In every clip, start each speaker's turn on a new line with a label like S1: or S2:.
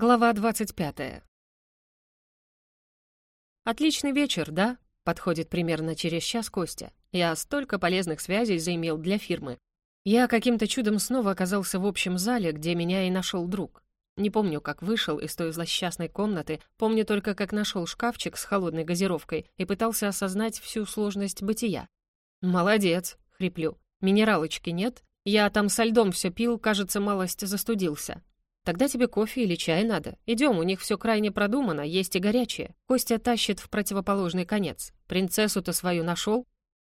S1: Глава 25. «Отличный вечер, да?» — подходит примерно через час Костя. «Я столько полезных связей заимел для фирмы. Я каким-то чудом снова оказался в общем зале, где меня и нашел друг. Не помню, как вышел из той злосчастной комнаты, помню только, как нашел шкафчик с холодной газировкой и пытался осознать всю сложность бытия. «Молодец!» — хриплю. «Минералочки нет? Я там со льдом все пил, кажется, малость застудился. Тогда тебе кофе или чай надо. Идем, у них все крайне продумано, есть и горячее. Костя тащит в противоположный конец. Принцессу-то свою нашел?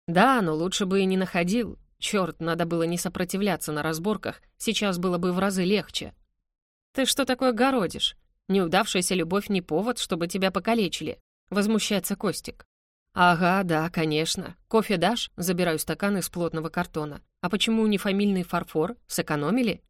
S1: Да, но лучше бы и не находил. Черт, надо было не сопротивляться на разборках, сейчас было бы в разы легче. Ты что такое городишь? Неудавшаяся любовь не повод, чтобы тебя покалечили. Возмущается Костик. «Ага, да, конечно. Кофе дашь?» Забираю стакан из плотного картона. «А почему не фамильный фарфор? Сэкономили?»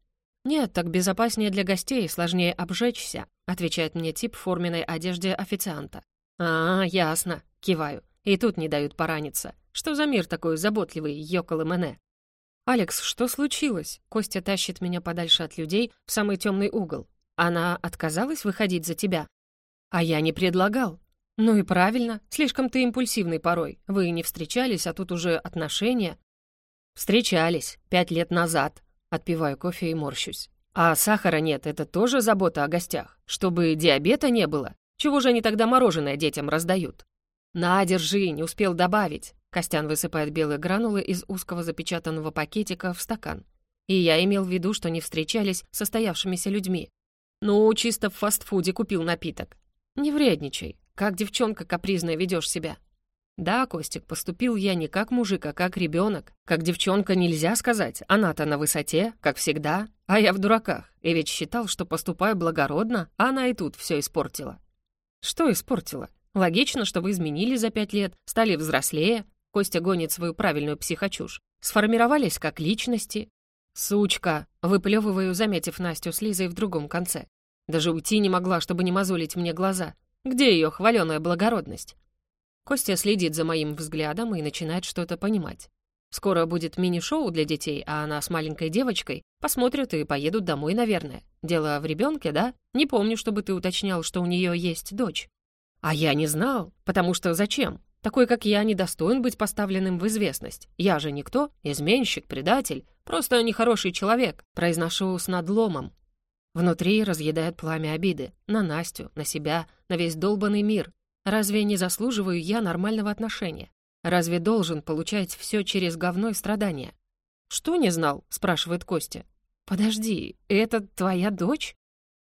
S1: «Нет, так безопаснее для гостей, сложнее обжечься», отвечает мне тип в форменной одежде официанта. «А, ясно», киваю. И тут не дают пораниться. Что за мир такой заботливый, ёкол и мене? «Алекс, что случилось?» Костя тащит меня подальше от людей в самый темный угол. «Она отказалась выходить за тебя?» «А я не предлагал». «Ну и правильно. Слишком ты импульсивный порой. Вы не встречались, а тут уже отношения». «Встречались. Пять лет назад. Отпиваю кофе и морщусь. А сахара нет, это тоже забота о гостях. Чтобы диабета не было. Чего же они тогда мороженое детям раздают? На, держи, не успел добавить. Костян высыпает белые гранулы из узкого запечатанного пакетика в стакан. И я имел в виду, что не встречались с состоявшимися людьми. Ну, чисто в фастфуде купил напиток. Не вредничай. Как девчонка капризная ведешь себя. Да, Костик, поступил я не как мужик, а как ребенок. Как девчонка нельзя сказать, она-то на высоте, как всегда, а я в дураках. И ведь считал, что поступаю благородно, а она и тут все испортила. Что испортила? Логично, что вы изменили за пять лет, стали взрослее. Костя гонит свою правильную психочушь. Сформировались как личности. Сучка! Выплевываю, заметив Настю с Лизой в другом конце. Даже уйти не могла, чтобы не мозолить мне глаза. Где ее хваленая благородность? Костя следит за моим взглядом и начинает что-то понимать. Скоро будет мини-шоу для детей, а она с маленькой девочкой посмотрят и поедут домой, наверное. Дело в ребенке, да? Не помню, чтобы ты уточнял, что у нее есть дочь. А я не знал, потому что зачем? Такой, как я, не достоин быть поставленным в известность. Я же никто, изменщик, предатель, просто нехороший человек, произношу с надломом. Внутри разъедает пламя обиды. На Настю, на себя, на весь долбанный мир, Разве не заслуживаю я нормального отношения? Разве должен получать все через говно и страдания? «Что не знал?» — спрашивает Костя. «Подожди, это твоя дочь?»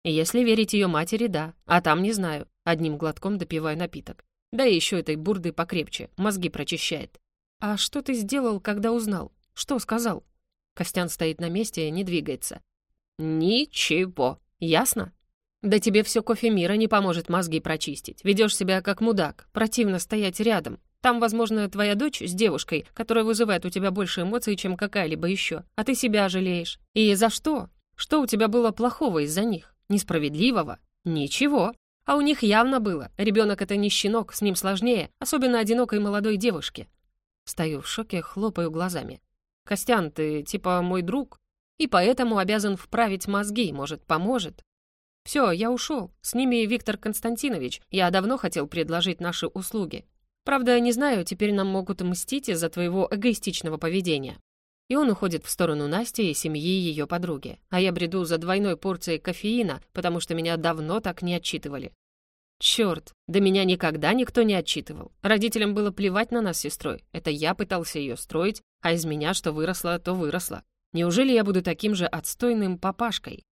S1: Если верить ее матери, да, а там не знаю. Одним глотком допиваю напиток. Да и еще этой бурдой покрепче, мозги прочищает. «А что ты сделал, когда узнал? Что сказал?» Костян стоит на месте и не двигается. «Ничего. Ясно?» Да тебе все кофе мира не поможет мозги прочистить. Ведешь себя как мудак. Противно стоять рядом. Там, возможно, твоя дочь с девушкой, которая вызывает у тебя больше эмоций, чем какая-либо еще. А ты себя жалеешь. И за что? Что у тебя было плохого из-за них? Несправедливого? Ничего. А у них явно было. Ребенок это не щенок, с ним сложнее, особенно одинокой молодой девушке. Стою в шоке, хлопаю глазами. «Костян, ты типа мой друг, и поэтому обязан вправить мозги, может, поможет. Все, я ушел. С ними Виктор Константинович. Я давно хотел предложить наши услуги. Правда, не знаю, теперь нам могут мстить из-за твоего эгоистичного поведения. И он уходит в сторону Насти и семьи ее подруги. А я бреду за двойной порцией кофеина, потому что меня давно так не отчитывали. Черт, да меня никогда никто не отчитывал. Родителям было плевать на нас с сестрой. Это я пытался ее строить, а из меня что выросло, то выросло. Неужели я буду таким же отстойным папашкой?